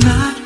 こ